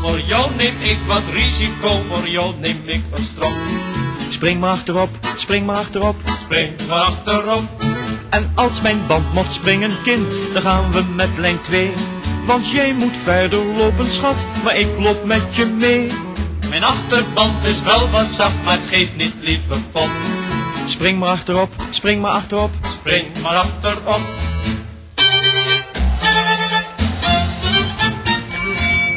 Voor jou neem ik wat risico, voor jou neem ik een strop. Spring maar achterop, spring maar achterop. Spring maar achterop. En als mijn band mocht springen, kind, dan gaan we met lijn 2. Want jij moet verder lopen, schat, maar ik loop met je mee. Mijn achterband is wel wat zacht, maar het geeft niet, lieve pop. Spring maar achterop, spring maar achterop. Spring maar achterop.